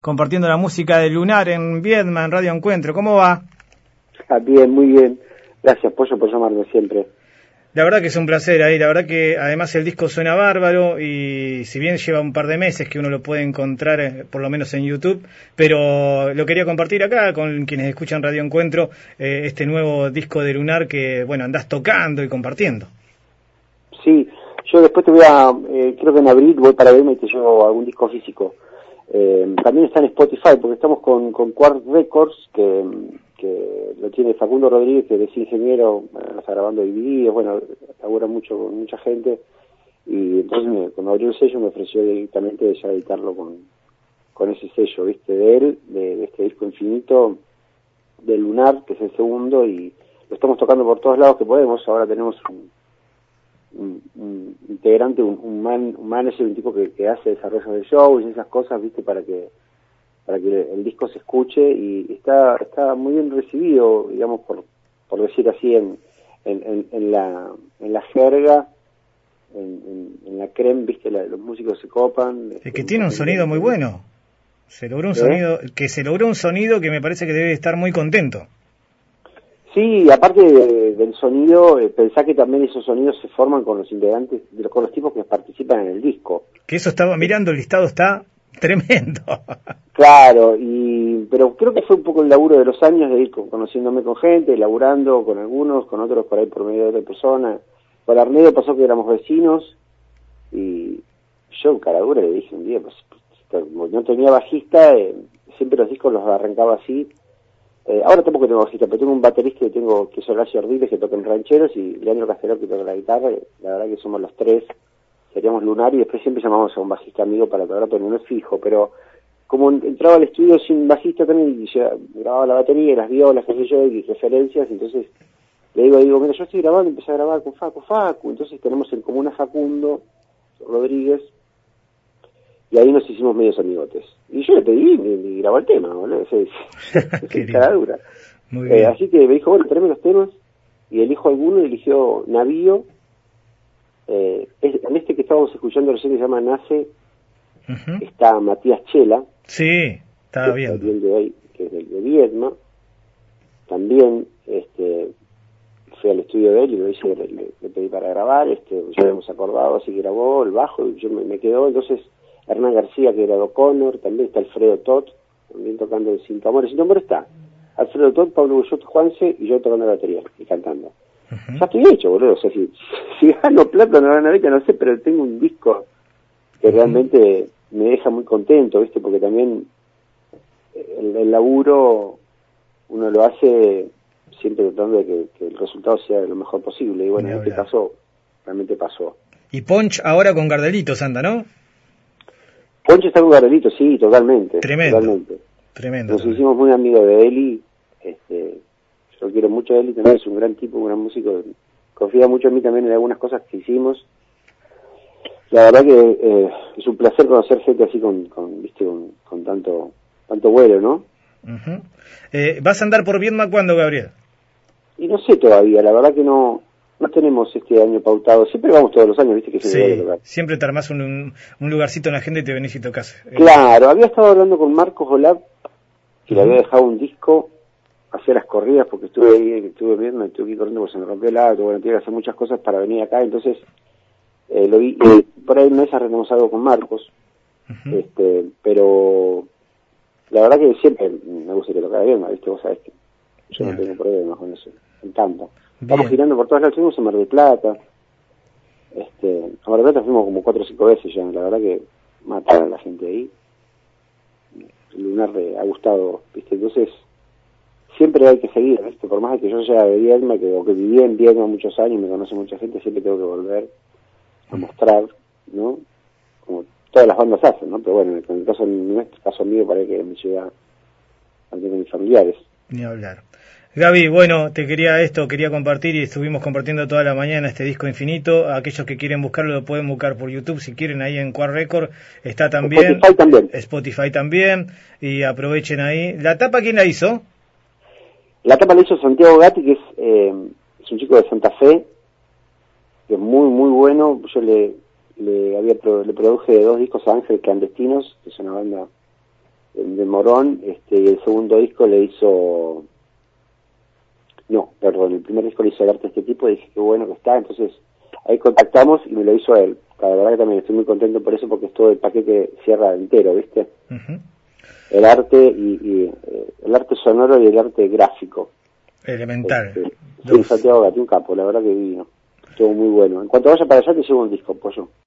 compartiendo la música de Lunar en Viedma, en Radio Encuentro. ¿Cómo va? Ah, bien, muy bien. Gracias, Pollo, por llamarme siempre. La verdad que es un placer ahí, la verdad que además el disco suena bárbaro y si bien lleva un par de meses que uno lo puede encontrar eh, por lo menos en YouTube, pero lo quería compartir acá con quienes escuchan Radio Encuentro, eh, este nuevo disco de Lunar que, bueno, andás tocando y compartiendo. Sí, yo después te voy a, eh, creo que en abril voy para verme y te llevo algún disco físico. Eh, también está en Spotify, porque estamos con, con Quark Records, que, que lo tiene Facundo Rodríguez, que es ingeniero, está grabando DVDs, bueno, labura mucho con mucha gente, y entonces me, cuando abrió el sello me ofreció directamente ya editarlo con, con ese sello, viste, de él, de, de este disco infinito, de Lunar, que es el segundo, y lo estamos tocando por todos lados que podemos, ahora tenemos un un, integrante, un, un, man, un manager, un tipo que, que hace desarrollo de shows y esas cosas, viste, para que para que el disco se escuche y está está muy bien recibido, digamos, por, por decir así, en, en, en, la, en la jerga, en, en, la creme, viste, los músicos se copan. Es que tiene un sonido muy bueno. Se logró un ¿Eh? sonido, que se logró un sonido que me parece que debe estar muy contento. Sí, aparte de, del sonido, eh, pensá que también esos sonidos se forman con los integrantes, con los tipos que participan en el disco. Que eso estaba mirando, el listado está tremendo. Claro, y pero creo que fue un poco el laburo de los años de ir conociéndome con gente, laburando con algunos, con otros por ahí por medio de otra persona. Con Arnedo pasó que éramos vecinos y yo, cara dura, le dije un día, pues, pues no tenía bajista, eh, siempre los discos los arrancaba así eh, ahora tampoco tengo bajista, pero tengo un baterista que tengo, que es Horacio Ordiles, que toca en rancheros, y Leandro Castelló, que toca la guitarra, la verdad que somos los tres, seríamos lunar, y después siempre llamamos a un bajista amigo para tocar, pero no es fijo, pero como entraba al estudio sin bajista también, y grababa la batería, las violas, qué sé yo, y referencias, entonces le digo, digo, mira, yo estoy grabando, empecé a grabar con Facu, Facu, entonces tenemos en común a Facundo Rodríguez, y ahí nos hicimos medios amigotes. Y yo le pedí y, grabó el tema, ¿no? Es, es, cara dura. Eh, así que me dijo, bueno, tráeme los temas, y elijo alguno, y eligió Navío, eh, en este que estábamos escuchando recién que se llama Nace, está Matías Chela. Sí, estaba viendo. De que es del de Viedma. También este, fui al estudio de él y lo hice, le, pedí para grabar, este, ya habíamos acordado, así que grabó el bajo y yo me, me quedó, entonces Hernán García, que era O'Connor, también está Alfredo Tot, también tocando el Cinco Amores. Cinco Amores está Alfredo Tot, Pablo Bullot, Juanse y yo tocando la batería y cantando. Ya estoy hecho, boludo. O sea, si, si gano plata no gano ahorita, no sé, pero tengo un disco que realmente me deja muy contento, ¿viste? Porque también el, el laburo uno lo hace siempre tratando de que, que, el resultado sea lo mejor posible. Y bueno, en este caso realmente pasó. Y Ponch ahora con Gardelitos anda, ¿no? Poncho está con Garelito, sí, totalmente. Tremendo. Totalmente. Tremendo. Nos hicimos muy amigos de Eli. Este, yo quiero mucho a Eli también, es un gran tipo, un gran músico. Confía mucho en mí también en algunas cosas que hicimos. La verdad que eh, es un placer conocer gente así con, con, ¿viste? con, tanto tanto vuelo, ¿no? eh, ¿Vas a andar por Vietnam cuándo, Gabriel? Y no sé todavía, la verdad que no, no tenemos este año pautado. Siempre vamos todos los años, viste que se sí, Siempre te armás un, un, lugarcito en la agenda y te venís y tocas. Eh. Claro, había estado hablando con Marcos Olab, que le había dejado un disco hacia las corridas, porque estuve ahí, estuve viendo, estuve aquí corriendo porque se me rompió el auto, bueno, tenía que hacer muchas cosas para venir acá, entonces eh, lo vi, eh, por ahí en mesa arreglamos algo con Marcos, este, pero la verdad que siempre me gustaría tocar bien, ¿viste? Vos sabés que yo no tengo problemas con eso, me encanta. Estamos girando por todas las fuimos a Mar del Plata. Este, a Mar del Plata fuimos como cuatro o cinco veces ya, la verdad que mataron a la gente ahí. El lunar ha gustado, ¿viste? Entonces, siempre hay que seguir, ¿viste? Por más que yo sea de Viedma, que, o que viví en Viedma muchos años, me conoce mucha gente, siempre tengo que volver a mostrar, ¿no? Como todas las bandas hacen, ¿no? Pero bueno, en el caso, en este caso mío, parece que ciudad, también con mis familiares. Ni hablar. Gaby, bueno, te quería esto, quería compartir y estuvimos compartiendo toda la mañana este disco infinito. Aquellos que quieren buscarlo lo pueden buscar por YouTube, si quieren ahí en Quad Record está también. Spotify también. Spotify también y aprovechen ahí. ¿La tapa quién la hizo? La tapa la hizo Santiago Gatti, que es, eh, es un chico de Santa Fe, que es muy muy bueno. Yo le le había le produje dos discos a Ángel Clandestinos, que es una banda de Morón, este, y el segundo disco le hizo, no, perdón, el primer disco le hizo el arte de este tipo y dije qué bueno que está, entonces ahí contactamos y me lo hizo él. La verdad que también estoy muy contento por eso porque es todo el paquete cierra entero, ¿viste? El arte y, eh, el arte sonoro y el arte gráfico. Elemental. Este, sí, Santiago Gatti, un capo, la verdad que vino. Estuvo muy bueno. En cuanto vaya para allá te llevo un disco, pollo.